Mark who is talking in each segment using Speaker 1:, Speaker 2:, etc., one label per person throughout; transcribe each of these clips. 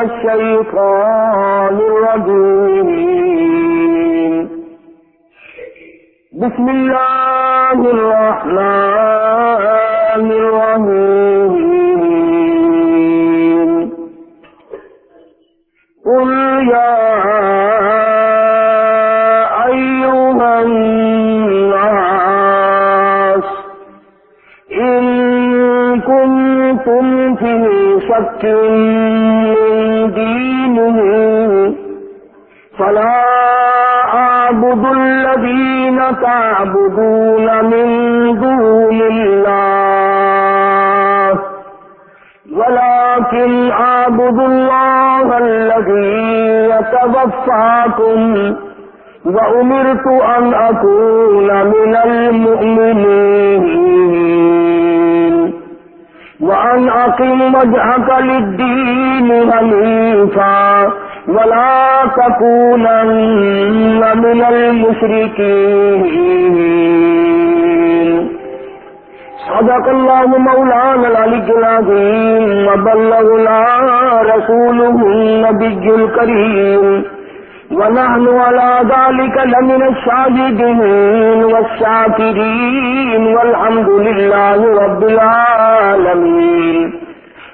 Speaker 1: الشيطان الرجيم. بسم الله الرحمن الرحيم. قل يا أيها الناس إن كنتم في شك فلا أعبد الذين تعبدون من دون الله، ولكن أعبد الله الذي يتوفاكم، وأمرت أن أكون من المؤمنين، وأن أقم وجهك للدين حنيفا. ولا تكونن من المشركين. صدق الله مولانا العلي العظيم وبلغنا رسوله النبي الكريم. ونحن على ذلك لمن الشاهدين والشاكرين والحمد لله رب العالمين.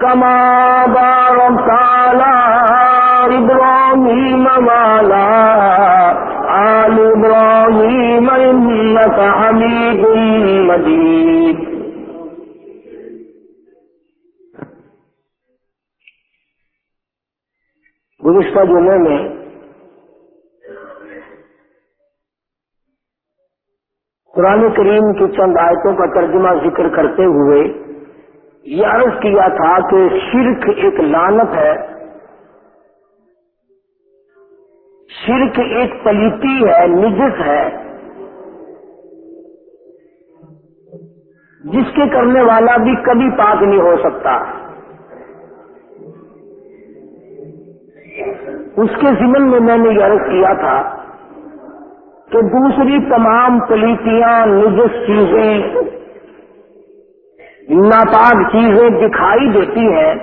Speaker 1: كما باركت على إبراهيم وعلى آل إبراهيم إنك حميد مجيد. گزشتہ جمعے میں قرآن کریم کی چند آیتوں کا ترجمہ ذکر کرتے ہوئے یہ عرض کیا تھا کہ شرک ایک لانت ہے، شرک ایک پلیتی ہے، نجس ہے۔ جس کے کرنے والا بھی کبھی پاک نہیں ہو سکتا۔ اس کے ضمن میں میں نے یہ عرض کیا تھا کہ دوسری تمام پلیتیاں، نجس چیزیں ناپاک چیزیں دکھائی دیتی ہیں،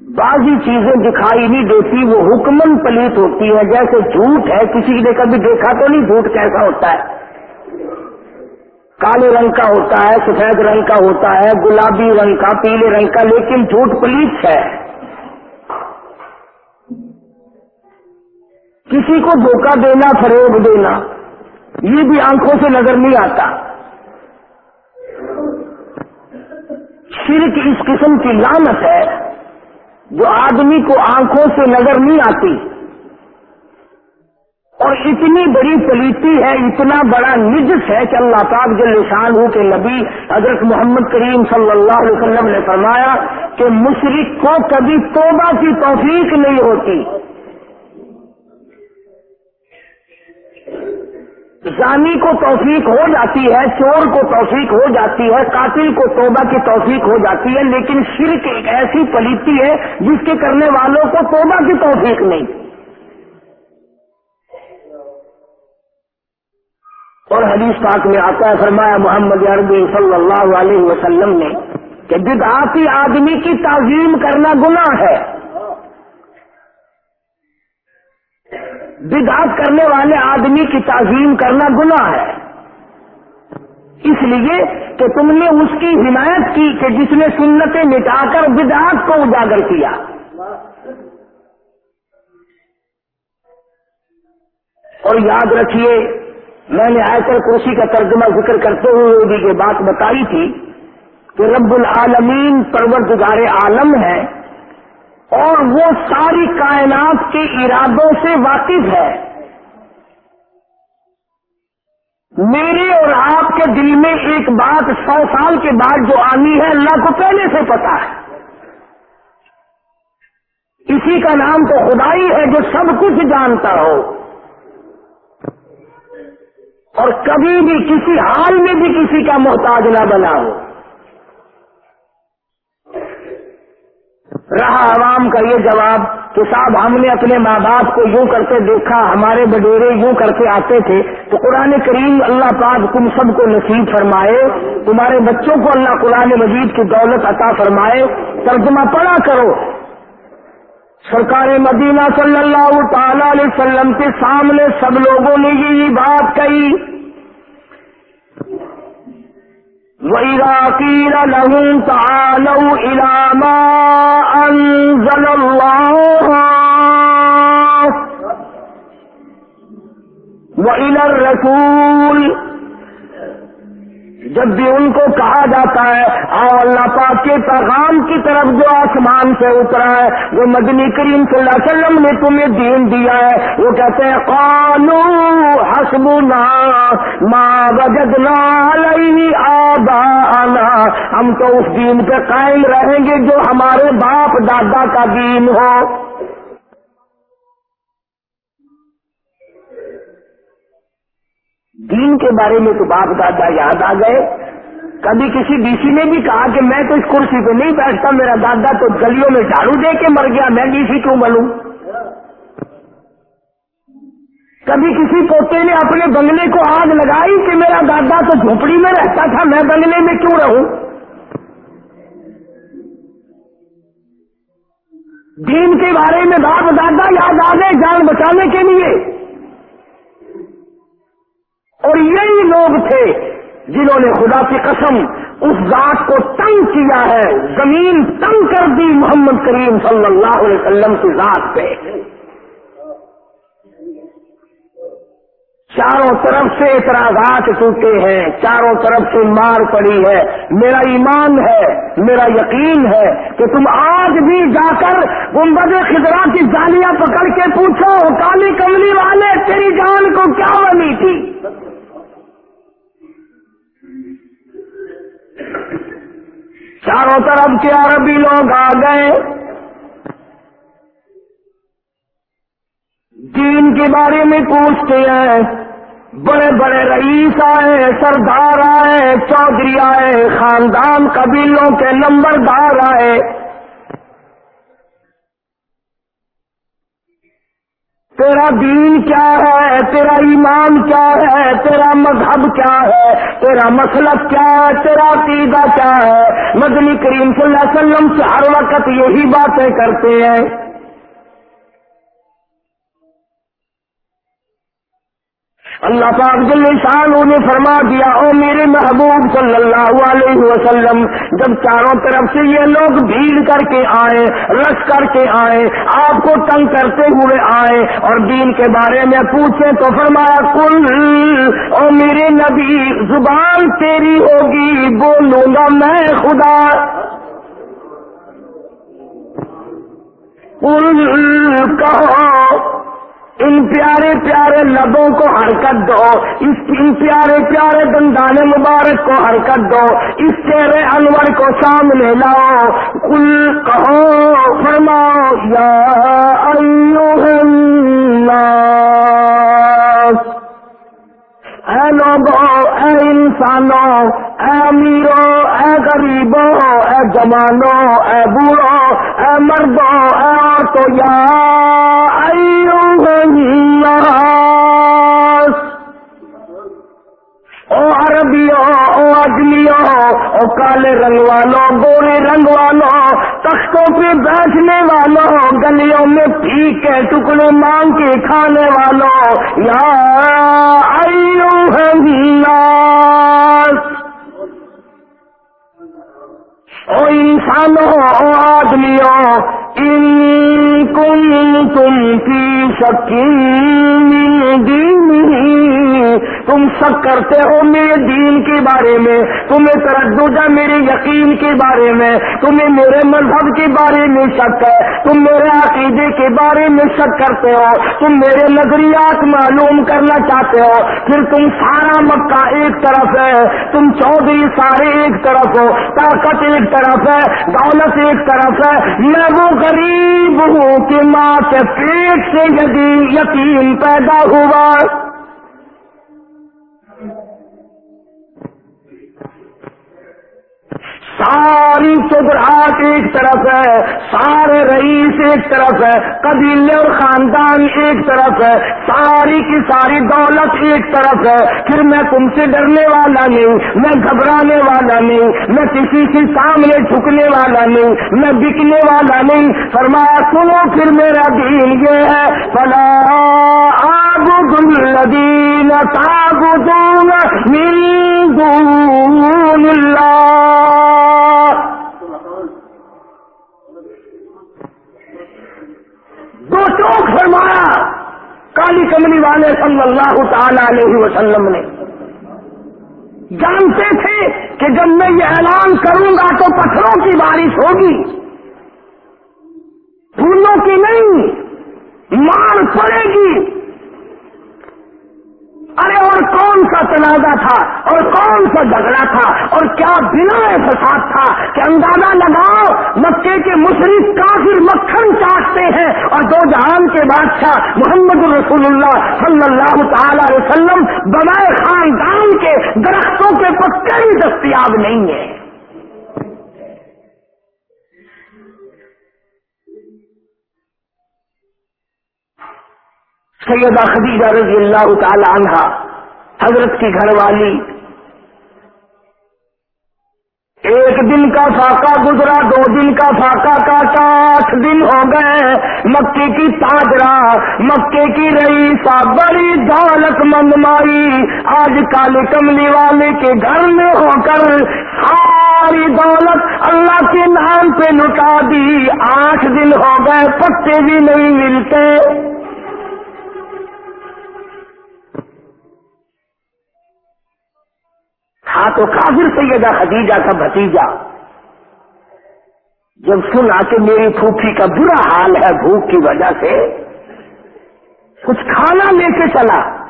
Speaker 1: بعضی چیزیں دکھائی نہیں دیتی، وہ حکمن پلیت ہوتی ہے جیسے جھوٹ ہے، کسی نے کبھی دیکھا تو نہیں جھوٹ کیسا ہوتا ہے؟ کالے رنگ کا ہوتا ہے، سفید رنگ کا ہوتا ہے، گلابی رنگ کا، پیلے رنگ کا، لیکن جھوٹ پلیت ہے۔ کسی کو دھوکہ دینا، فروغ دینا، یہ بھی آنکھوں سے نظر نہیں آتا۔ شرک اس قسم کی لانت ہے جو آدمی کو آنکھوں سے نظر نہیں آتی اور اتنی بڑی پلیتی ہے، اتنا بڑا نجس ہے کہ اللہ پاک جل شان ہو کے نبی حضرت محمد کریم صلی اللہ علیہ وسلم نے فرمایا کہ مشرق کو کبھی توبہ کی توفیق نہیں ہوتی۔ زانی کو توفیق ہو جاتی ہے، چور کو توفیق ہو جاتی ہے، قاتل کو توبہ کی توفیق ہو جاتی ہے، لیکن شرک ایک ایسی پلیتی ہے جس کے کرنے والوں کو توبہ کی توفیق نہیں۔ اور حدیث پاک میں آتا ہے، فرمایا محمد عربی صلی اللہ علیہ وسلم نے کہ بدعاتی آدمی کی تعظیم کرنا گناہ ہے۔ بدعات کرنے والے آدمی کی تعظیم کرنا گناہ ہے۔ اس لیے کہ تم نے اس کی حمایت کی کہ جس نے سنتیں مٹا کر بدعات کو اجاگر کیا۔ اور یاد رکھیے، میں نے آئے کر کرسی کا ترجمہ ذکر کرتے ہوئے بھی یہ بات بتائی تھی کہ رب العالمین پروردگار عالم ہے اور وہ ساری کائنات کے ارادوں سے واقف ہے۔ میرے اور آپ کے دل میں ایک بات سو سال کے بعد جو آنی ہے، اللہ کو پہلے سے پتا ہے۔ اسی کا نام تو خدائی ہے جو سب کچھ جانتا ہو۔ اور کبھی بھی کسی حال میں بھی کسی کا محتاج نہ بنا ہو۔ رہا عوام کا یہ جواب کہ صاحب ہم نے اپنے ماں باپ کو یوں کرتے دیکھا، ہمارے بڈیرے یوں کرتے آتے تھے، تو قرآن کریم اللہ پاک تم سب کو نصیب فرمائے، تمہارے بچوں کو اللہ قرآن مجید کی دولت عطا فرمائے، ترجمہ پڑا کرو۔ سرکار مدینہ صلی اللہ تعالی علیہ وسلم کے سامنے سب لوگوں نے یہ بات کہی۔ وَإِذَا لَهُمْ تَعَالَوْا إِلَى مَا أَنزَلَ اللَّهُ وَإِلَى الرَّسُولِ جب بھی ان کو کہا جاتا ہے، آؤ اللہ پاک کے پیغام کی طرف جو آسمان سے اترا ہے جو مدنی کریم صلی اللہ علیہ وسلم نے تمہیں دین دیا ہے۔ وہ کہتے ہیں قانو حسبنا ما وجدنا علیہ آبانا ہم تو اس دین پہ قائم رہیں گے جو ہمارے باپ دادا کا دین ہو۔ دین کے بارے میں تو باپ دادا یاد آ گئے۔ کبھی کسی ڈی سی نے بھی کہا کہ میں تو اس کرسی پہ نہیں بیٹھتا، میرا دادا تو گلیوں میں جھاڑو دے کے مر گیا، میں ڈی سی کیوں بنوں؟ کبھی کسی پوتے نے اپنے بنگلے کو آگ لگائی کہ میرا دادا تو جھوپڑی میں رہتا تھا، میں بنگلے میں کیوں رہوں؟ دین کے بارے میں باپ دادا یاد آ گئے جان بچانے کے لیے۔ اور یہی لوگ تھے جنہوں نے خدا کی قسم اس ذات کو تنگ کیا ہے، زمین تنگ کر دی محمد کریم صلی اللہ علیہ وسلم کی ذات پہ۔ چاروں طرف سے اعتراضات ٹوٹے ہیں، چاروں طرف سے مار پڑی ہے۔ میرا ایمان ہے، میرا یقین ہے کہ تم آج بھی جا کر گنبد خزرا کی جالیاں پکڑ کے پوچھو، کالی کملی والے، تیری جان کو کیا بنی تھی؟ چاروں طرف کے عربی لوگ آ گئے۔ دین کے بارے میں پوچھتے ہیں۔ بڑے بڑے رئیس آئے، سردار آئے، چودھری آئے، خاندان قبیلوں کے نمبردار آئے۔ تیرا دین کیا ہے؟ تیرا ایمان کیا ہے؟ تیرا مذہب کیا ہے؟ تیرا مسلک کیا ہے؟ تیرا عقیدہ کیا ہے؟ مدنی کریم صلی اللہ علیہ وسلم سے ہر وقت یہی باتیں کرتے ہیں۔ اللہ پاک جل شان نے فرما دیا، او میرے محبوب صلی اللہ علیہ وسلم، جب چاروں طرف سے یہ لوگ بھیڑ کر کے آئے، رس کر کے آئے، آپ کو تنگ کرتے ہوئے آئے اور دین کے بارے میں پوچھے تو فرمایا، کل، او میرے نبی، زبان تیری ہوگی، بولوں گا میں خدا۔ کل کہو ان پیارے پیارے لبوں کو حرکت دو، اس ان پیارے پیارے دندان مبارک کو حرکت دو، اس چہرے انور کو سامنے لاؤ۔ کل کہو، فرماؤ، یا اے لوگوں اے انسانوں اے امیروں اے غریبوں اے جوانوں اے بوڑھوں اے مردوں اے تو یا بیٹھنے والوں، گلیوں میں پی کے ٹکڑے مانگ کے کھانے والوں۔ یا ایو او انسانوں، او آدمیوں، ان کن تم کی شکی دینی تم شک کرتے ہو میرے دین کے بارے میں، تمہیں تردد ہے میرے یقین کے بارے میں، تمہیں میرے مذہب کے بارے میں شک ہے، تم میرے عقیدے کے بارے میں شک کرتے ہو، تم میرے نظریات معلوم کرنا چاہتے ہو، پھر تم سارا مکہ ایک طرف ہے، تم چودھری سارے ایک طرف ہو، طاقت ایک طرف ہے، دولت ایک طرف ہے، میں وہ غریب ہوں کہ ماں کے پیٹ سے یدی پیدا ہوا۔ ساری چودراہٹ ایک طرف ہے، سارے رئیس ایک طرف ہے، قبیلے اور خاندان ایک طرف ہے، ساری کی ساری دولت ایک طرف ہے۔ پھر میں تم سے ڈرنے والا نہیں، میں گھبرانے والا نہیں، میں کسی کے سامنے جھکنے والا نہیں، میں بکنے والا نہیں۔ فرمایا، سنو پھر میرا دین یہ ہے، فلا آب الذین تعبدون من دون اللہ۔ دو چوک فرمایا، کالی کملی والے صلی اللہ تعالی علیہ وسلم نے۔ جانتے تھے کہ جب میں یہ اعلان کروں گا تو پتھروں کی بارش ہوگی۔ پھولوں کی نہیں، مار پڑے گی۔ ارے اور کون سا تنازع تھا اور کون سا جھگڑا تھا اور کیا بنا فساد تھا کہ اندازہ لگاؤ مکے کے مشرق کافر مکھن چاٹتے ہیں اور دو جہان کے بادشاہ محمد الرسول اللہ صلی اللہ تعالی علیہ وسلم بنائے خاندان کے درختوں کے پتے بھی دستیاب نہیں ہیں سیدہ خدیجہ رضی اللہ تعالی عنہ حضرت کی گھر والی۔ ایک دن کا فاقہ گزرا، دو دن کا فاقہ کاٹا، آٹھ دن ہو گئے۔ مکے کی تاجرا، مکے کی رئیسا بڑی دولت مند مائی۔ آج کالے کملی والے کے گھر میں ہو کر ساری دولت اللہ کے نام پہ لٹا دی۔ آٹھ دن ہو گئے، پتے بھی نہیں ملتے۔ تھا تو کافر سیدہ خدیجہ کا بھتیجا جب سنا کہ میری پھوپھی کا برا حال ہے بھوک کی وجہ سے، کچھ کھانا لے کے چلا۔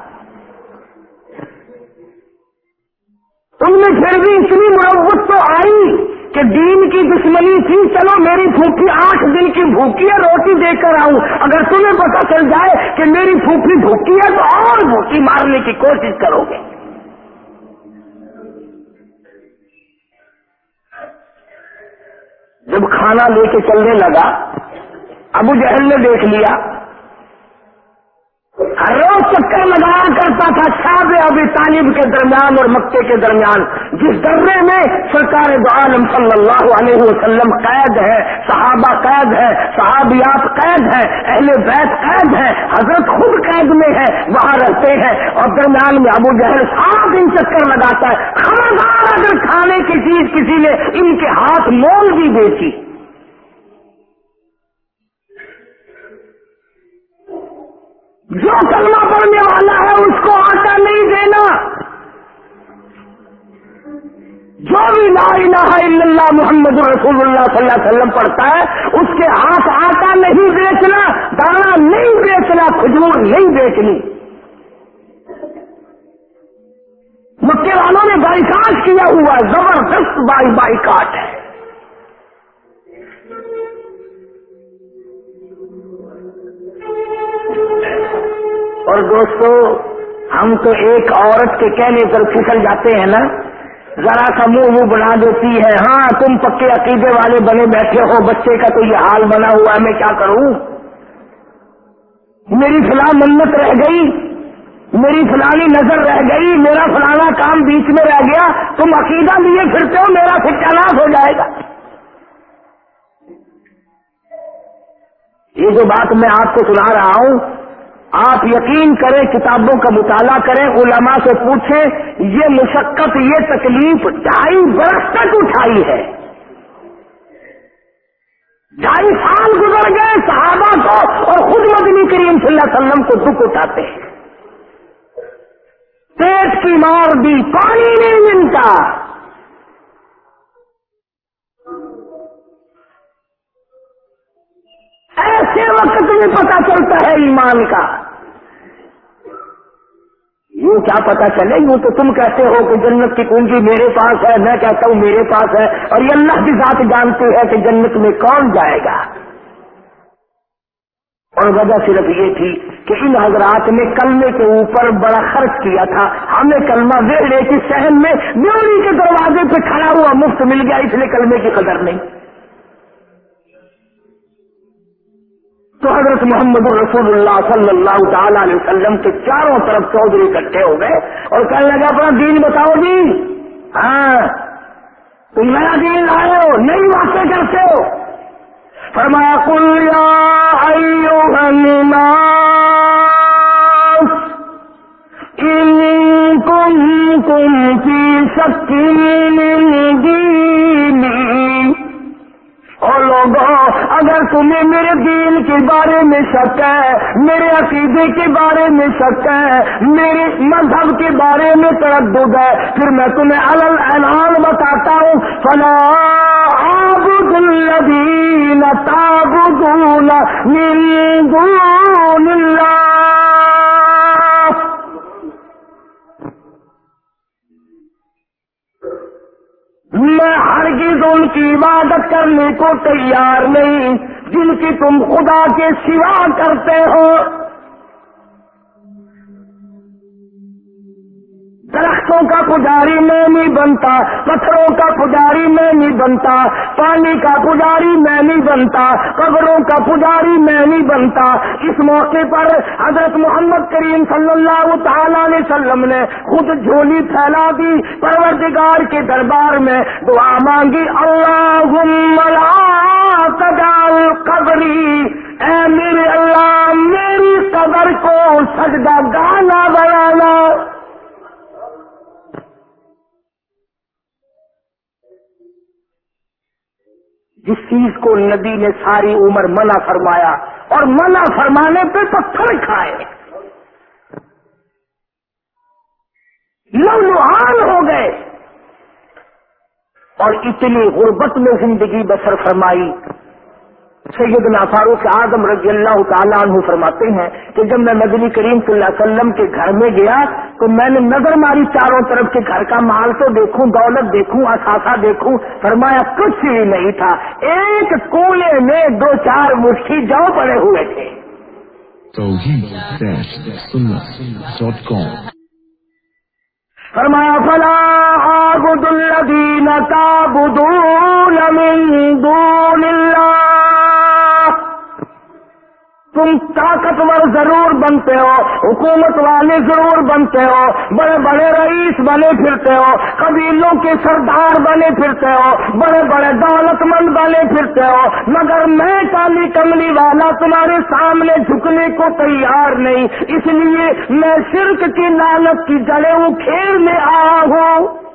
Speaker 1: تم نے پھر بھی اتنی مربت تو آئی کہ دین کی دشمنی تھی۔ چلو میری پھوپھی آٹھ دن کی بھوکی ہے، روٹی دے کر آؤں۔ اگر تمہیں پتا چل جائے کہ میری پھوپھی بھوکی ہے تو اور بھوکی مارنے کی کوشش کرو گے۔ جب کھانا لے کے چلنے لگا ابو جہل نے دیکھ لیا روز چکر لگایا کرتا تھا شاد ابھی طالب کے درمیان اور مکے کے درمیان، جس درے میں سرکار دو عالم صلی اللہ علیہ وسلم قید ہے، صحابہ قید ہے، صحابیات قید ہے اہل بیت قید ہے حضرت خود قید میں ہے وہاں رہتے ہیں اور درمیان میں ابو جہل سات دن چکر لگاتا ہے۔ خبردار اگر کھانے کی چیز کسی نے ان کے ہاتھ مول بھی بیچی۔ جو کلمہ پڑھنے والا ہے اس کو آٹا نہیں دینا۔ جو بھی لا الہ الا اللہ محمد رسول اللہ صلی اللہ علیہ وسلم پڑھتا ہے، اس کے ہاتھ آٹا نہیں بیچنا، دانا نہیں بیچنا، کھجور نہیں بیچنی۔ مکے والوں نے بائیکاٹ کیا ہوا، زبردست بائی بائیکاٹ ہے۔ اور دوستو، ہم تو ایک عورت کے کہنے پر پھسل جاتے ہیں نا؟ ذرا سا منہ منہ بنا دیتی ہے۔ ہاں تم پکے عقیدے والے بنے بیٹھے ہو، بچے کا تو یہ حال بنا ہوا ہے، میں کیا کروں؟ میری فلاں منت رہ گئی، میری فلانی نظر رہ گئی، میرا فلانا کام بیچ میں رہ گیا۔ تم عقیدہ لیے پھرتے ہو، میرا ستیہ ہو جائے گا۔ یہ جو بات میں آپ کو سنا رہا ہوں آپ یقین کریں کتابوں کا مطالعہ کریں، علماء سے پوچھیں، یہ مشقت، یہ تکلیف ڈھائی برس تک اٹھائی ہے۔ ڈھائی سال گزر گئے، صحابہ کو اور خود مدنی کریم صلی اللہ علیہ وسلم کو دکھ اٹھاتے ہیں۔ پیٹ لڑکی مار دی، پانی نہیں ملتا۔ ایسے وقت میں پتا چلتا ہے ایمان کا۔ یوں کیا پتا چلے؟ یوں تو تم کہتے ہو کہ جنت کی کنجی میرے پاس ہے، میں کہتا ہوں میرے پاس ہے، اور یہ اللہ کی ذات جانتے ہیں کہ جنت میں کون جائے گا۔ اور وجہ صرف یہ تھی کہ ان حضرات نے کلمے کے اوپر بڑا خرچ کیا تھا۔ ہمیں کلمہ ویڑے کی شہر میں میوری کے دروازے پہ کھڑا ہوا مفت مل گیا، اس لیے کلمے کی قدر نہیں۔ تو حضرت محمد رسول اللہ صلی اللہ تعالی علیہ وسلم کے چاروں طرف چودھری اکٹھے ہو گئے اور کہنے لگا اپنا دین بتاؤ جی۔ ہاں۔ تم نیا دین لائے ہو، نئی باتیں کرتے ہو۔ فرمایا کل یا ان کنتم فی شک من دینی۔ اور لوگوں اگر تمہیں میرے دین کے بارے میں شک ہے، میرے عقیدے کے بارے میں شک ہے، میرے مذہب کے بارے میں تردد ہے، پھر میں تمہیں الل اعلان بتاتا ہوں۔ فلا آبد الذین تابدون من دون اللہ میں ان کی عبادت کرنے کو تیار نہیں جن کی تم خدا کے سوا کرتے ہو۔ درختوں کا پجاری میں نہیں بنتا، پتھروں کا پجاری میں نہیں بنتا، پانی کا پجاری میں نہیں بنتا قبروں کا پجاری میں نہیں بنتا۔ اس موقع پر حضرت محمد کریم صلی اللہ تعالی علیہ وسلم نے خود جھولی پھیلا دی پروردگار کے دربار میں، دعا مانگی اللہ قبری، اے میرے اللہ، میری قبر کو سجدہ گانا بنانا جس چیز کو نبی نے ساری عمر منع فرمایا اور منع فرمانے پہ پتھر کھائے۔ لوہان ہو گئے۔ اور اتنی غربت میں زندگی بسر فرمائی۔ سیدنا فاروق اعظم رضی اللہ تعالیٰ عنہ فرماتے ہیں کہ جب میں مدنی کریم صلی اللہ علیہ وسلم کے گھر میں گیا تو میں نے نظر ماری چاروں طرف کے گھر کا مال تو دیکھوں دولت دیکھوں اثاثہ دیکھوں فرمایا کچھ بھی نہیں تھا۔ ایک کونے میں دو چار مٹھی جو پڑے ہوئے تھے۔ فرمایا فلا عبد الذین تعبدون من دون تم طاقتور ضرور بنتے ہو، حکومت والے ضرور بنتے ہو، بڑے بڑے رئیس بنے پھرتے ہو، قبیلوں کے سردار بنے پھرتے ہو، بڑے بڑے دولت مند بنے پھرتے ہو، مگر میں کالی کملی والا تمہارے سامنے جھکنے کو تیار نہیں، اس لیے میں شرک کی لالت کی جڑے کھیل میں آیا ہوں۔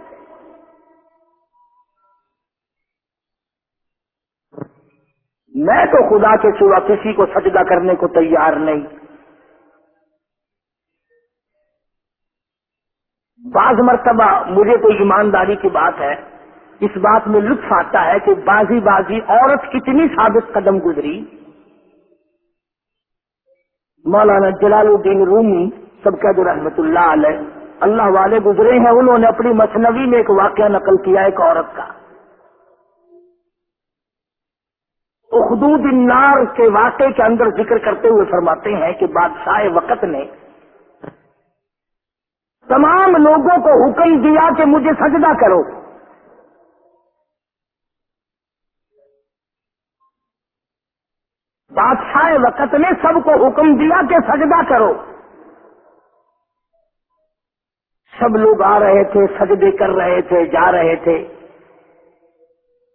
Speaker 1: میں تو خدا کے سوا کسی کو سجدہ کرنے کو تیار نہیں۔ بعض مرتبہ مجھے تو ایمانداری کی بات ہے، اس بات میں لطف آتا ہے کہ بازی بازی عورت کتنی ثابت قدم گزری۔ مولانا جلال الدین رومی سب کا جو رحمت اللہ علیہ، اللہ والے گزرے ہیں، انہوں نے اپنی مصنوعی میں ایک واقعہ نقل کیا ایک عورت کا۔ اخدود النار کے واقعے کے اندر ذکر کرتے ہوئے فرماتے ہیں کہ بادشاہ وقت نے تمام لوگوں کو حکم دیا کہ مجھے سجدہ کرو۔ بادشاہ وقت نے سب کو حکم دیا کہ سجدہ کرو۔ سب لوگ آ رہے تھے، سجدے کر رہے تھے، جا رہے تھے۔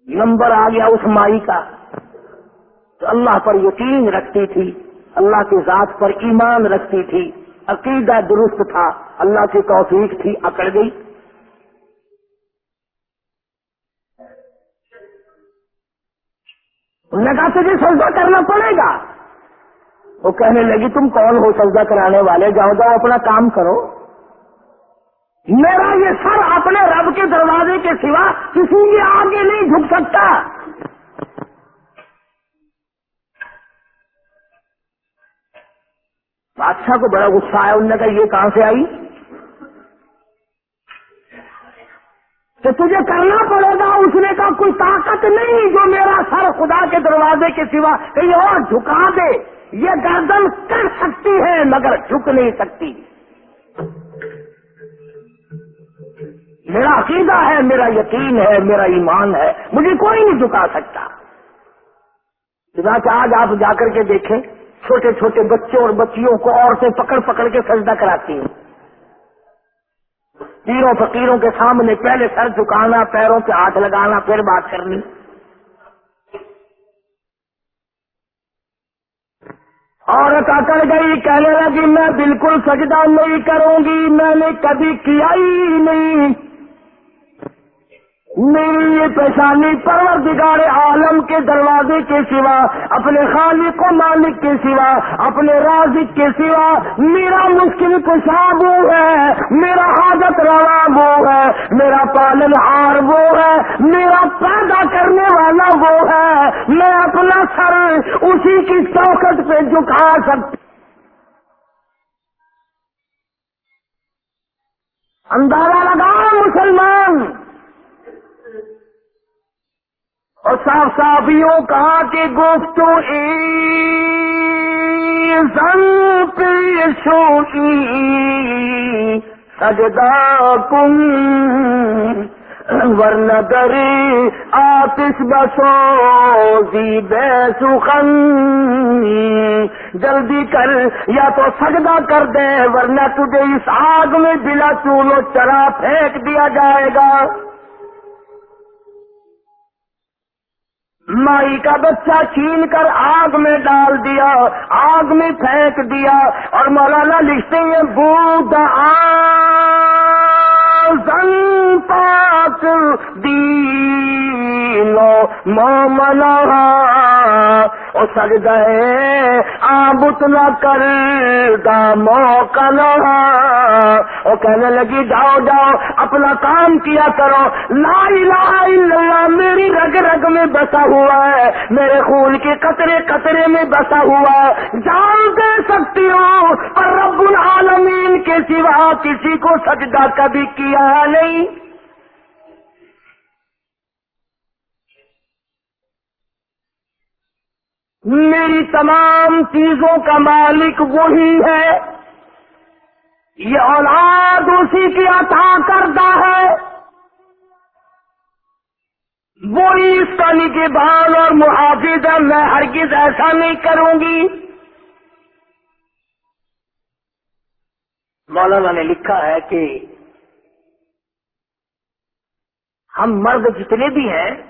Speaker 1: نمبر آ گیا اس مائی کا۔ تو اللہ پر یقین رکھتی تھی، اللہ کی ذات پر ایمان رکھتی تھی، عقیدہ درست تھا، اللہ کی توفیق تھی، اکڑ گئی۔ لگا تجھے سجدہ کرنا پڑے گا۔ وہ کہنے لگی، تم کون ہو سجدہ کرانے والے؟ جاؤ جاؤ، اپنا کام کرو۔ میرا یہ سر اپنے رب کے دروازے کے سوا کسی کے آگے نہیں جھک سکتا۔ بادشاہ کو بڑا غصہ آیا، انہوں نے کہا، یہ کہاں سے آئی؟ تو تجھے کرنا پڑے گا، اس نے کہا، کوئی طاقت نہیں جو میرا سر خدا کے دروازے کے سوا کہیں اور جھکا دے۔ یہ گردن کر سکتی ہے، مگر جھک نہیں سکتی۔ میرا عقیدہ ہے، میرا یقین ہے، میرا ایمان ہے، مجھے کوئی نہیں جھکا سکتا۔ چنانچہ آج آپ جا کر کے دیکھیں۔ چھوٹے چھوٹے بچوں اور بچیوں کو عورتیں پکڑ پکڑ کے سجدہ کراتی ہیں۔ پیروں فقیروں کے سامنے پہلے سر جھکانا، پیروں پہ ہاتھ لگانا، پھر بات کرنی۔ عورت آ کر گئی، کہنے لگی، میں بالکل سجدہ نہیں کروں گی، میں نے کبھی کیا ہی نہیں۔ میری یہ پیشانی پروردگار عالم کے دروازے کے سوا، اپنے خالق و مالک کے سوا، اپنے رازق کے سوا میرا مشکل کشاب وہ ہے، میرا حاجت روا وہ ہے، میرا پالن ہار وہ ہے، میرا پیدا کرنے والا وہ ہے، میں اپنا سر اسی کی چوکٹ پہ جھکا سکتا اندازہ لگا مسلمان! اور صاف صاف یوں کہا کہ گفتو پیشوئی سجدہ کم ورنہ دری آتش بسو زی بے سخن۔ جلدی کر یا تو سجدہ کر دے، ورنہ تجھے اس آگ میں بلا چولو چرا پھینک دیا جائے گا۔ مائی کا بچہ چھین کر آگ میں ڈال دیا، آگ میں پھینک دیا اور مولانا لکھتے ہیں بود پاک دینو مومنا ہاں، او سجدہ گئے نہ کر موقع نہ وہ کہنے لگی، جاؤ جاؤ، اپنا کام کیا کرو۔ لا الہ الا اللہ، میری رگ رگ میں بسا ہوا ہے۔ میرے خون کے قطرے قطرے میں بسا ہوا ہے۔ جان دے سکتی ہو، پر رب العالمین کے سوا کسی کو سجدہ کبھی کیا نہیں۔ میری تمام چیزوں کا مالک وہی ہے۔ یہ اولاد اسی کی عطا کرتا ہے۔ وہی اس کا نگبان اور محافظ ہے، میں ہرگز ایسا نہیں کروں گی۔ مولانا نے لکھا ہے کہ ہم مرد جتنے بھی ہیں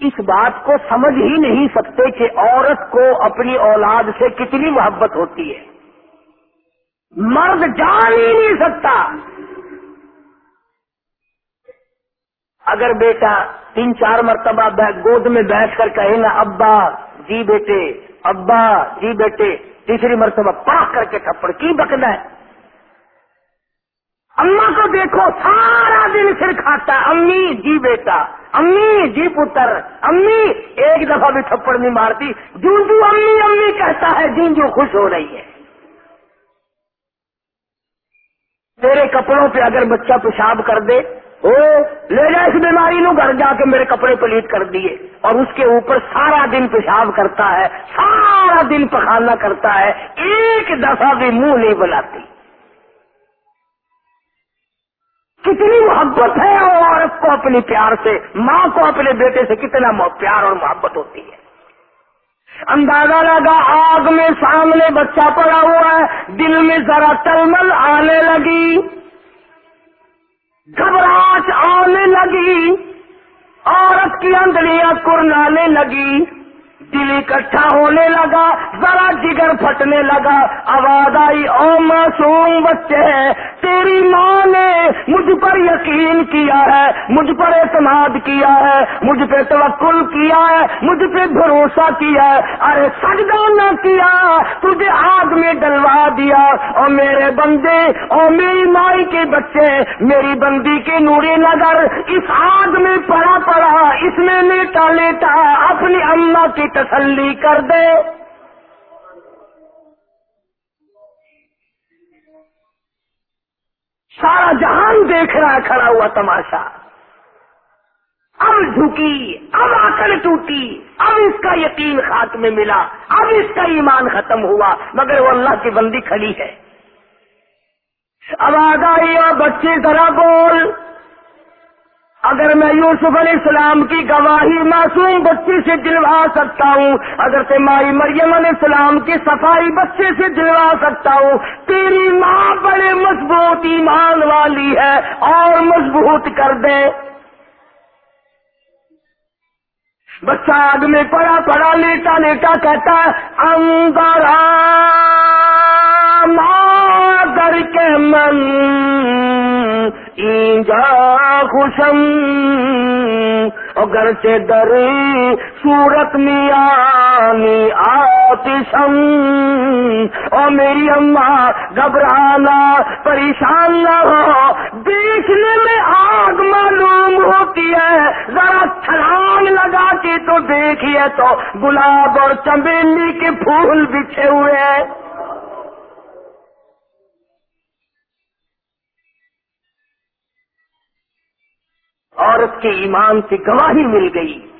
Speaker 1: اس بات کو سمجھ ہی نہیں سکتے کہ عورت کو اپنی اولاد سے کتنی محبت ہوتی ہے۔ مرد جان ہی نہیں سکتا۔ اگر بیٹا تین چار مرتبہ گود میں بیٹھ کر کہے نا، ابا جی بیٹے، ابا جی بیٹے، تیسری مرتبہ پاک کر کے تھپڑ، کی بکنا ہے؟ اما کو دیکھو، سارا دن پھر کھاتا ہے امی جی بیٹا امی جی پتر، امی ایک دفعہ بھی تھپڑ نہیں مارتی۔ جونجو امی امی کہتا ہے، جونجو خوش ہو رہی ہے۔ تیرے کپڑوں پہ اگر بچہ پیشاب کر دے، او، لے جا اس بیماری نو گھر جا کے میرے کپڑے پلیٹ کر دیے۔ اور اس کے اوپر سارا دن پیشاب کرتا ہے، سارا دن پخانا کرتا ہے۔ ایک دفعہ بھی منہ نہیں بناتی کتنی محبت ہے وہ عورت کو اپنی پیار سے، ماں کو اپنے بیٹے سے کتنا پیار اور محبت ہوتی ہے۔ اندازہ لگا آگ میں سامنے بچہ پڑا ہوا ہے، دل میں ذرا تلمل آنے لگی۔ گھبراہٹ آنے لگی، عورت کی اندلیاں کرنانے لگی۔ دل اکٹھا ہونے لگا، ذرا جگر پھٹنے لگا، آواز آئی، او معصوم بچے، تیری ماں نے مجھ پر یقین کیا ہے، مجھ پر اعتماد کیا ہے، مجھ پہ توکل کیا ہے، مجھ پہ بھروسہ کیا ہے۔ ارے سجدہ نہ کیا، تجھے آگ میں ڈلوا دیا۔ اور میرے بندے اور میری مائی کے بچے، میری بندی کے نوری نگر، اس آگ میں پڑا پڑا، اس میں لیٹا لیٹا، اپنی اما کی تسلی کر دے۔ سارا جہان دیکھ رہا کھڑا ہوا تماشا۔ اب جھکی، اب آکر ٹوٹی، اب اس کا یقین خاک میں ملا، اب اس کا ایمان ختم ہوا، مگر وہ اللہ کی بندی کھڑی ہے۔ اب آ گئی بچے ذرا بول۔ اگر میں یوسف علیہ السلام کی گواہی معصوم بچے سے دلوا سکتا ہوں اگر سے مائی مریم علیہ السلام کی صفائی بچے سے دلوا سکتا ہوں، تیری ماں بڑے مضبوط ایمان والی ہے اور مضبوط کر دے۔ بچہ آگ میں پڑا پڑا لیٹا لیٹا کہتا اندر در کے من اینجا خوشم اگر سے دری صورت میانی آتشم اور میری اماں گھبرانا پریشان نہ ہو۔ دیکھنے میں آگ معلوم ہوتی ہے، ذرا چھلانگ لگا کے تو دیکھیے تو گلاب اور چمیلی کے پھول بچھے ہوئے ہیں۔ عورت کے ایمان کی گواہی مل گئی،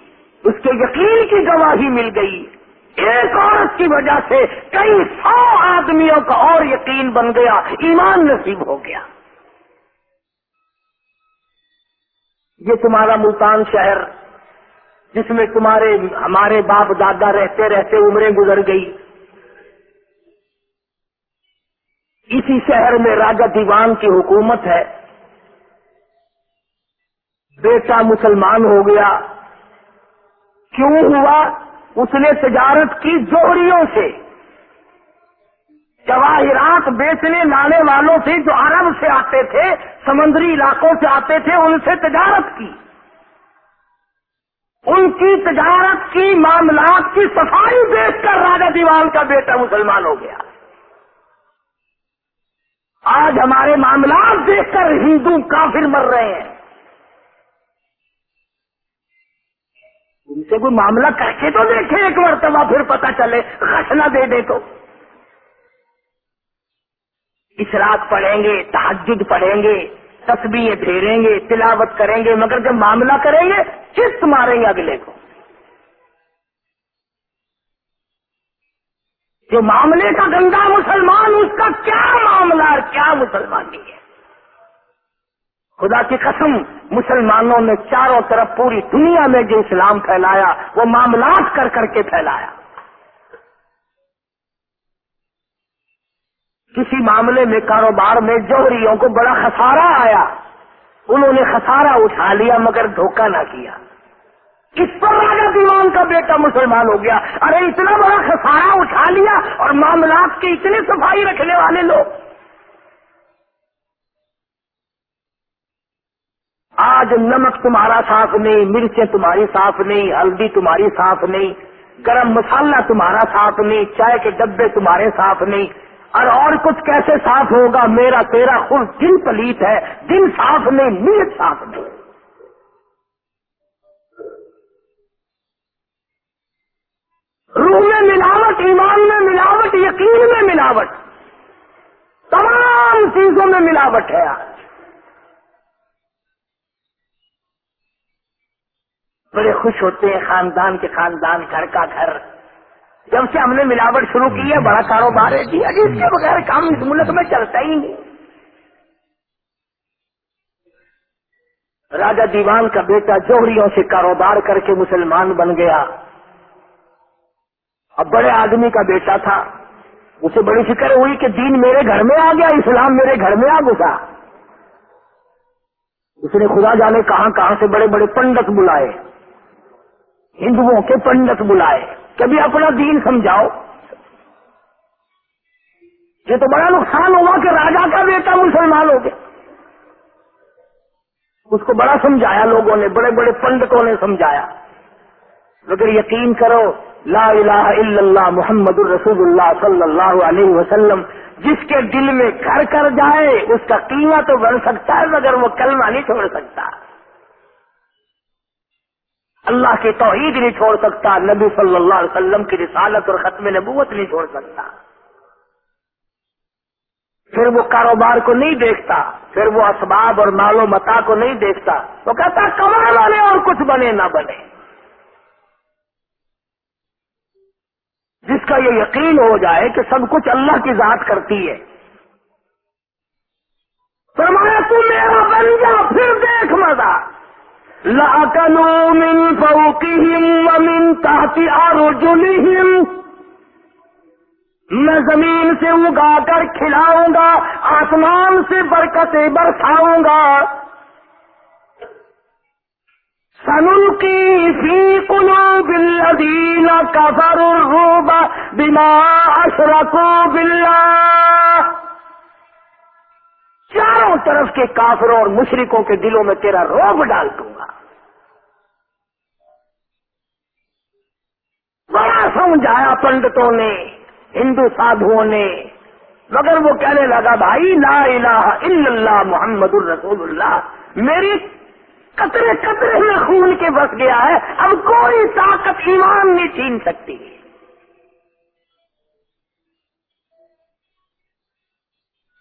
Speaker 1: اس کے یقین کی گواہی مل گئی۔ ایک عورت کی وجہ سے کئی سو آدمیوں کا اور یقین بن گیا، ایمان نصیب ہو گیا۔ یہ تمہارا ملتان شہر، جس میں تمہارے، ہمارے باپ دادا رہتے رہتے عمریں گزر گئی۔ اسی شہر میں راجا دیوان کی حکومت ہے۔ بیٹا مسلمان ہو گیا۔ کیوں ہوا؟ اس نے تجارت کی جوہریوں سے۔ جواہرات بیچنے لانے والوں سے جو عرب سے آتے تھے، سمندری علاقوں سے آتے تھے، ان سے تجارت کی۔ ان کی تجارت کی معاملات کی صفائی دیکھ کر راجا دیوان کا بیٹا مسلمان ہو گیا۔ آج ہمارے معاملات دیکھ کر ہندو کافر مر رہے ہیں۔ سے کوئی معاملہ کر کے تو دیکھے ایک مرتبہ پھر پتا چلے خشنا دے دے تو۔ اشراق پڑھیں گے، تحجد پڑھیں گے تصویر پھیریں گے، تلاوت کریں گے، مگر جب معاملہ کریں گے، چست ماریں گے اگلے کو۔ جو معاملے کا گندا مسلمان، اس کا کیا معاملہ کیا مسلمانی ہے؟ خدا کی قسم، مسلمانوں نے چاروں طرف پوری دنیا میں جو اسلام پھیلایا، وہ معاملات کر کر کے پھیلایا۔ کسی معاملے میں کاروبار میں جوہریوں کو بڑا خسارہ آیا۔ انہوں نے خسارہ اٹھا لیا، مگر دھوکہ نہ کیا۔ اس پر راجا دیوان کا بیٹا مسلمان ہو گیا۔ ارے، اتنا بڑا خسارہ اٹھا لیا اور معاملات کے اتنے صفائی رکھنے والے لوگ آج نمک تمہارا صاف نہیں، مرچیں تمہاری صاف نہیں، ہلدی تمہاری صاف نہیں، گرم مسالہ تمہارا صاف نہیں، چائے کے ڈبے تمہارے صاف نہیں۔ اور اور کچھ کیسے صاف ہوگا؟ میرا تیرا خود دل پلیت ہے، دل صاف نہیں، نیت صاف نہیں۔ روح میں ملاوٹ، ایمان میں ملاوٹ، یقین میں ملاوٹ، تمام چیزوں میں ملاوٹ ہے۔ آج بڑے خوش ہوتے ہیں خاندان کے خاندان، گھر کا گھر۔ جب سے ہم نے ملاوٹ شروع کی ہے، بڑا کاروبار ہے۔ جی اس کے بغیر کام اس ملک میں چلتا ہی نہیں۔ راجا دیوان کا بیٹا جوہریوں سے کاروبار کر کے مسلمان بن گیا۔ اب بڑے آدمی کا بیٹا تھا۔ اسے بڑی فکر ہوئی کہ دین میرے گھر میں آ گیا، اسلام میرے گھر میں آ گھسا اس نے خدا جانے کہاں کہاں سے بڑے بڑے پنڈت بلائے۔ ہندوؤں کے پنڈت بلائے۔ کبھی اپنا دین سمجھاؤ۔ یہ تو بڑا نقصان ہوا کہ راجا کا بیٹا مسلمان ہو گیا۔ اس کو بڑا سمجھایا لوگوں نے، بڑے بڑے پنڈتوں نے سمجھایا۔ لیکن یقین کرو، لا الہ الا اللہ محمد الرسول اللہ صلی اللہ علیہ وسلم، جس کے دل میں گھر کر جائے، اس کا قیمہ تو بن سکتا ہے، مگر وہ کلمہ نہیں چھوڑ سکتا۔ اللہ کی توحید نہیں چھوڑ سکتا، نبی صلی اللہ علیہ وسلم کی رسالت اور ختم نبوت نہیں چھوڑ سکتا۔ پھر وہ کاروبار کو نہیں دیکھتا، پھر وہ اسباب اور مال و متا کو نہیں دیکھتا۔ وہ کہتا کما بنے اور کچھ بنے نہ بنے۔ جس کا یہ یقین ہو جائے کہ سب کچھ اللہ کی ذات کرتی ہے۔ فرمایا، تو میرا بن جا، پھر دیکھ مزہ۔ لاکنو من فوقہم ومن تحت ارجلہم میں زمین سے اگا کر کھلاؤں گا، آسمان سے برکتیں برساؤں گا۔ سنلقي في قلوب الذين كفروا الرعب بما أشركوا بالله چاروں طرف کے کافروں اور مشرکوں کے دلوں میں تیرا روب ڈال دوں گا بڑا سمجھایا پنڈتوں نے، ہندو سادھوؤں نے؟ مگر وہ کہنے لگا، بھائی لا الہ الا اللہ محمد الرسول اللہ، میری قطرے قطرے میں خون کے بس گیا ہے، اب کوئی طاقت ایمان نہیں چھین سکتی۔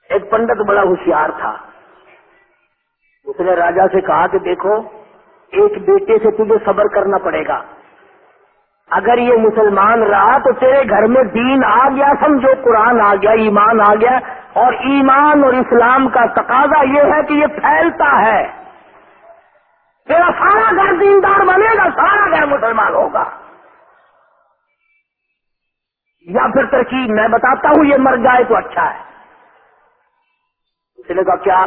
Speaker 1: ایک پنڈت بڑا ہوشیار تھا۔ اس نے راجا سے کہا کہ دیکھو، ایک بیٹے سے تجھے صبر کرنا پڑے گا۔ اگر یہ مسلمان رہا تو تیرے گھر میں دین آ گیا، سمجھو، قرآن آ گیا، ایمان آ گیا۔ اور ایمان اور اسلام کا تقاضا یہ ہے کہ یہ پھیلتا ہے۔ تیرا سارا گھر دیندار بنے گا، سارا گھر مسلمان ہوگا۔ یا پھر ترکیب، میں بتاتا ہوں، یہ مر جائے تو اچھا ہے۔ اس نے کہا، کیا؟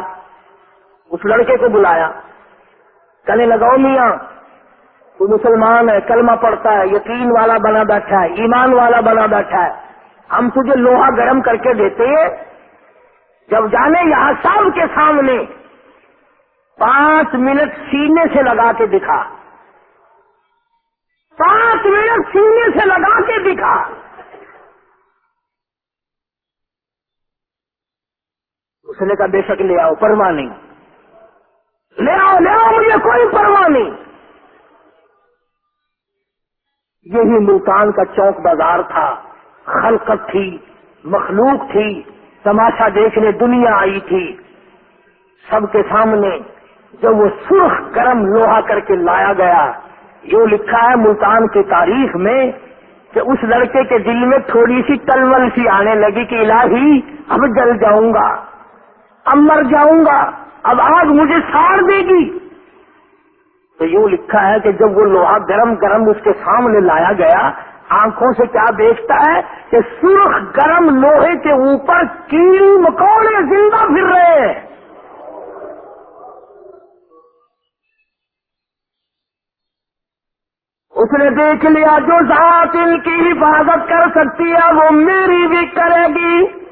Speaker 1: اس لڑکے کو بلایا۔ کہنے لگاؤ میاں تو مسلمان ہے، کلمہ پڑتا ہے، یقین والا بنا بیٹھا ہے، ایمان والا بنا بیٹھا ہے۔ ہم تجھے لوہا گرم کر کے دیتے ہیں۔ جب جانے یہاں سب کے سامنے، پانچ منٹ سینے سے لگا کے دکھا۔ پانچ منٹ سینے سے لگا کے دکھا۔ اس نے کہا بے شک لے آؤ، پرواہ نہیں۔ لے آؤ لے آؤ، مجھے کوئی پرواہ نہیں یہی ملتان کا چوک بازار تھا۔ خلقت تھی، مخلوق تھی، تماشا دیکھنے دنیا آئی تھی۔ سب کے سامنے جب وہ سرخ گرم لوہا کر کے لایا گیا یہ لکھا ہے ملتان کی تاریخ میں کہ اس لڑکے کے دل میں تھوڑی سی تلول سی آنے لگی کہ الہی، اب جل جاؤں گا، اب مر جاؤں گا، اب آگ مجھے ساڑ دے گی۔ تو یوں لکھا ہے کہ جب وہ لوہا گرم گرم اس کے سامنے لایا گیا، آنکھوں سے کیا دیکھتا ہے کہ سرخ گرم لوہے کے اوپر کیڑی مکوڑے زندہ پھر رہے ہیں۔ اس نے دیکھ لیا جو ذات ان کی حفاظت کر سکتی ہے، وہ میری بھی کرے گی۔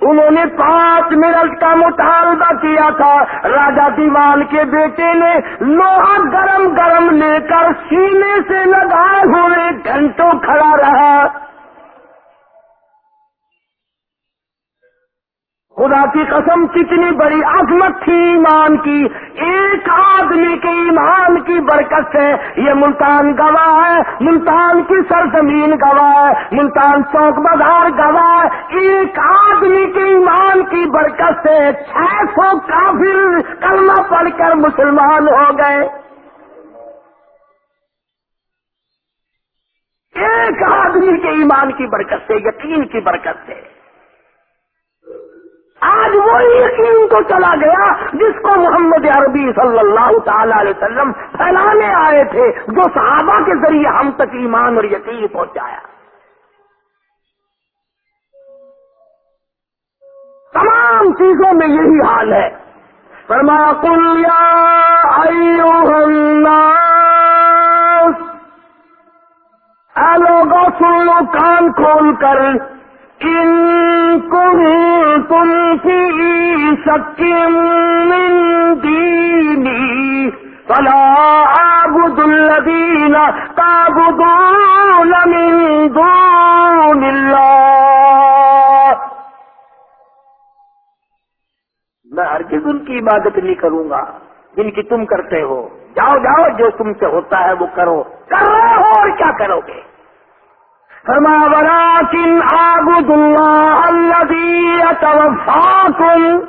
Speaker 1: انہوں نے پانچ منٹ کا مطالبہ کیا تھا۔ راجا دیوان کے بیٹے نے لوہا گرم گرم لے کر سینے سے لگائے ہوئے گھنٹوں کھڑا رہا۔ خدا کی قسم کتنی بڑی عظمت تھی ایمان کی۔ ایک آدمی کے ایمان کی برکت سے یہ ملتان گواہ ہے۔ ملتان کی سرزمین گواہ ہے۔ ملتان چوک بازار گواہ ہے۔ ایک آدمی کے ایمان کی برکت سے چھ سو کافر کلمہ پڑھ کر مسلمان ہو گئے۔ ایک آدمی کے ایمان کی برکت سے، یقین کی برکت سے۔ آج وہی یقین تو چلا گیا جس کو محمد عربی صلی اللہ تعالی علیہ وسلم پھیلانے آئے تھے، جو صحابہ کے ذریعے ہم تک ایمان اور یقین پہنچایا۔ تمام چیزوں میں یہی حال ہے۔ فرمایا کل یا الناس لوگوں سن لو، کان کھول کر۔ ان تم کی سکیم دینی فلا عبد الذین تعبدون من دون اللہ میں ہرگز ان کی عبادت نہیں کروں گا جن کی تم کرتے ہو۔ جاؤ جاؤ، جو تم سے ہوتا ہے وہ کرو۔ کر رہے ہو اور کیا کرو گے؟ فما ولكن أعبدوا الله الذي يتوفاكم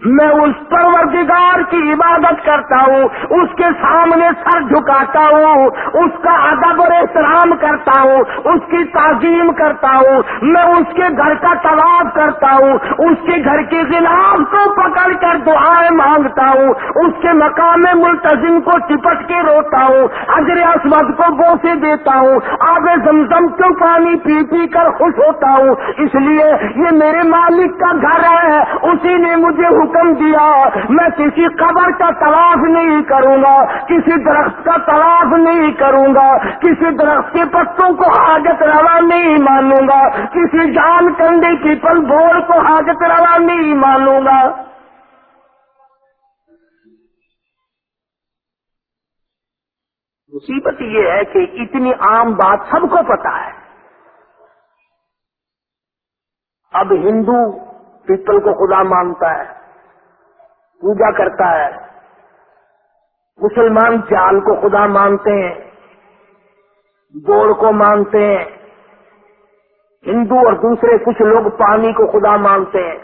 Speaker 1: میں اس پروردگار کی عبادت کرتا ہوں، اس کے سامنے سر جھکاتا ہوں، اس کا ادب اور احترام کرتا ہوں، اس کی تعظیم کرتا ہوں، میں اس کے گھر کا طلاب کرتا ہوں، اس کے گھر کے غلاف کو پکڑ کر دعائیں مانگتا ہوں، اس کے مقام ملتظم کو چپٹ کے روتا ہوں، اجر اسمد کو بوسے دیتا ہوں، آب زمزم کیوں پانی پی پی کر خوش ہوتا ہوں، اس لیے یہ میرے مالک کا گھر ہے، اسی نے مجھے حکم دیا، میں کسی قبر کا تلاش نہیں کروں گا، کسی درخت کا تلاش نہیں کروں گا، کسی درخت کے پتوں کو حاجت روا نہیں مانوں گا، کسی جان کنڈے کی پل بھول کو حاجت روا نہیں مانوں گا۔ مصیبت یہ ہے کہ اتنی عام بات سب کو پتا ہے۔ اب ہندو پیپل کو خدا مانتا ہے۔ پوجا کرتا ہے۔ مسلمان چال کو خدا مانتے ہیں دوڑ کو مانتے ہیں۔ ہندو اور دوسرے کچھ لوگ پانی کو خدا مانتے ہیں۔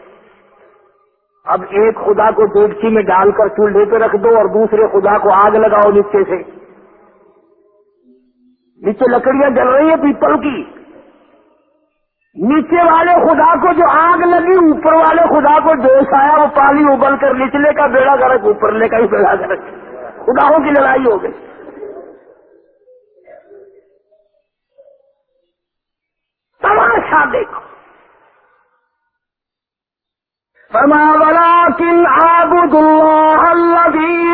Speaker 1: اب ایک خدا کو دیگچی میں ڈال کر چولہے پہ رکھ دو اور دوسرے خدا کو آگ لگاؤ نیچے سے۔ نیچے لکڑیاں جل رہی ہیں پیپل کی۔ نیچے والے خدا کو جو آگ لگی، اوپر والے خدا کو جوش آیا، وہ پانی ابل کر نچلے کا بیڑا گرک اوپرلے کا ہی بیڑا گرک خداؤں کی لڑائی ہو گئی۔ تماشا دیکھو۔ فرما والا کن آبد اللہ اللہ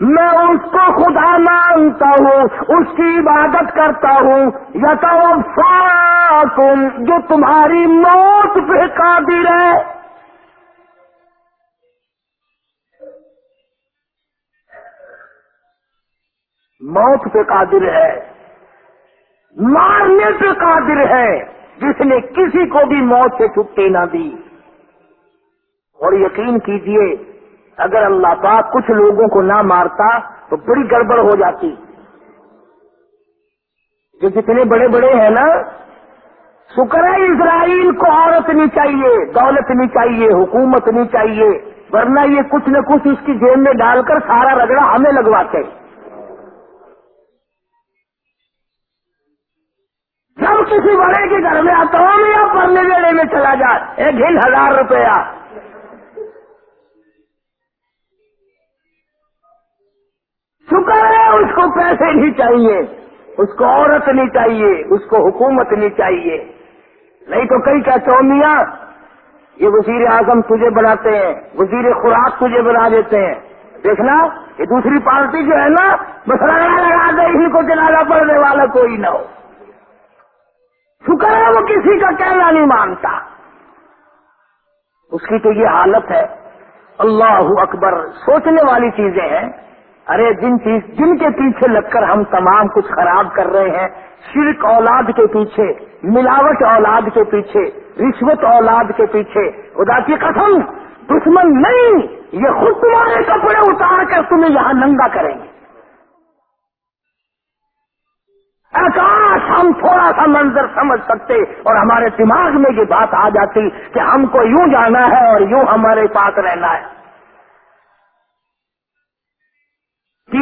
Speaker 1: میں اس کو خدا مانتا ہوں، اس کی عبادت کرتا ہوں۔ یا تو جو تمہاری موت پہ قادر ہے۔ موت پہ قادر ہے۔ مارنے پہ قادر ہے۔ جس نے کسی کو بھی موت سے چھٹی نہ دی۔ اور یقین کیجیے اگر اللہ پاک کچھ لوگوں کو نہ مارتا تو بڑی گڑبڑ ہو جاتی۔ جو جتنے بڑے بڑے ہیں نا، شکر ہے اسرائیل کو عورت نہیں چاہیے، دولت نہیں چاہیے، حکومت نہیں چاہیے، ورنہ یہ کچھ نہ کچھ اس کی جیب میں ڈال کر سارا رگڑا ہمیں لگواتے۔ جب کسی بڑے کے گھر میں آتا ہوں، یا پڑھنے ویلے میں چلا جائے ایک ہل ہزار روپیہ۔ شکر ہے اس کو پیسے نہیں چاہیے، اس کو عورت نہیں چاہیے، اس کو حکومت نہیں چاہیے۔ نہیں تو کئی کیا چونیا یہ وزیر اعظم تجھے بناتے ہیں، وزیر خوراک تجھے بنا دیتے ہیں۔ دیکھنا، یہ دوسری پارٹی جو ہے نا بس لگا لگا دے ان کو جنازہ پڑنے والا کوئی نہ ہو۔ شکر ہے وہ کسی کا کہنا نہیں مانتا۔ اس کی تو یہ حالت ہے، اللہ اکبر، سوچنے والی چیزیں ہیں۔ ارے جن چیز جن کے پیچھے لگ کر ہم تمام کچھ خراب کر رہے ہیں، شرک اولاد کے پیچھے، ملاوٹ اولاد کے پیچھے، رشوت اولاد کے پیچھے، خدا کی قسم، دشمن نہیں، یہ خود تمہارے کپڑے اتار کر تمہیں یہاں ننگا کریں گے۔ آکاش، ہم تھوڑا سا منظر سمجھ سکتے اور ہمارے دماغ میں یہ بات آ جاتی کہ ہم کو یوں جانا ہے اور یوں ہمارے پاس رہنا ہے۔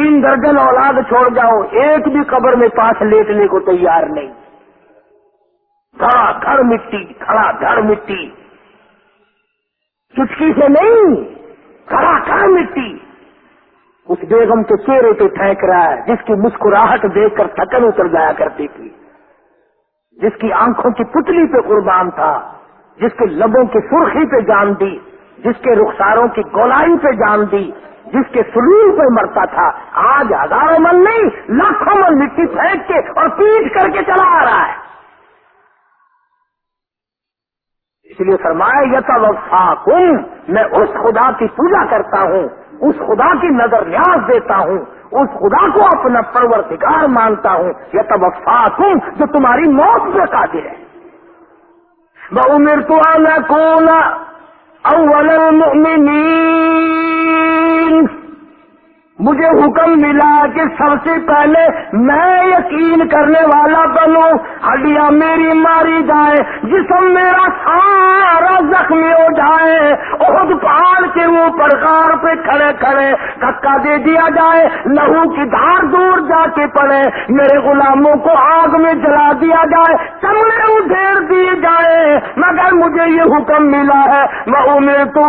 Speaker 1: تین درجن اولاد چھوڑ جاؤ، ایک بھی قبر میں پاس لیٹنے کو تیار نہیں۔ کھڑا گھر مٹی، کھڑا گھر مٹی۔ چٹکی سے نہیں، کھڑا گھر مٹی۔ اس بیگم کے چہرے پہ پھینک رہا ہے، جس کی مسکراہٹ دیکھ کر تھکن اتر جایا کرتی تھی۔ جس کی آنکھوں کی پتلی پہ قربان تھا، جس کے لبوں کی سرخی پہ جان دی، جس کے رخساروں کی گولائی پہ جان دی۔ جس کے سلول پہ مرتا تھا، آج ہزاروں من نہیں، لاکھوں من مٹی پھینک کے اور پیٹ کر کے چلا آ رہا ہے۔ اس لیے فرمایا یتا وفا کم میں اس خدا کی پوجا کرتا ہوں، اس خدا کی نظر نیاز دیتا ہوں، اس خدا کو اپنا پرورتگار مانتا ہوں۔ یتا وفا کم جو تمہاری موت پہ قادر ہے۔ میں عمر تو اول المؤمنین مجھے حکم ملا کہ سب سے پہلے میں یقین کرنے والا بنوں، ہڈیاں میری ماری جائے جسم میرا سارا زخمی ہو جائے خود پہاڑ کے اوپر کار پہ کھڑے کھڑے، دھکا دے دیا جائے، لہو کی دھار دور جا کے پڑے، میرے غلاموں کو آگ میں جلا دیا جائے چمڑے ادھیر دیے جائے، مگر مجھے یہ حکم ملا ہے میں تو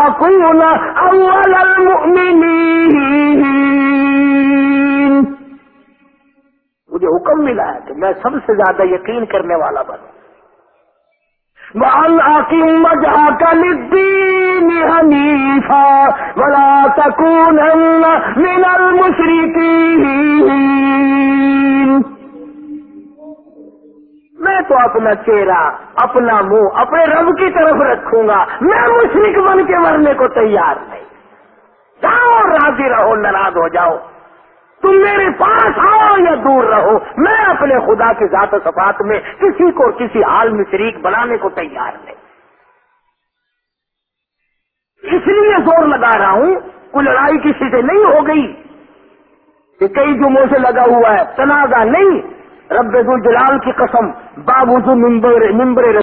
Speaker 1: اکون اول المؤمنین مجھے حکم ملا ہے کہ میں سب سے زیادہ یقین کرنے والا بنوں۔ مجھا کل دین حنیفا بلا سکون من المشرقین میں تو اپنا چہرہ، اپنا منہ، اپنے رب کی طرف رکھوں گا۔ میں مشرق بن کے مرنے کو تیار نہیں۔ جاؤ، راضی رہو، ناراض ہو جاؤ۔ تم میرے پاس آؤ یا دور رہو۔ میں اپنے خدا کی ذات و صفات میں کسی کو کسی حال میں شریک بنانے کو تیار نہیں۔ اس لیے زور لگا رہا ہوں کوئی لڑائی کسی سے نہیں ہو گئی کہ کئی جمعوں سے لگا ہوا ہے، تنازع نہیں۔ رب الجلال کی قسم بابو ممبر ممبر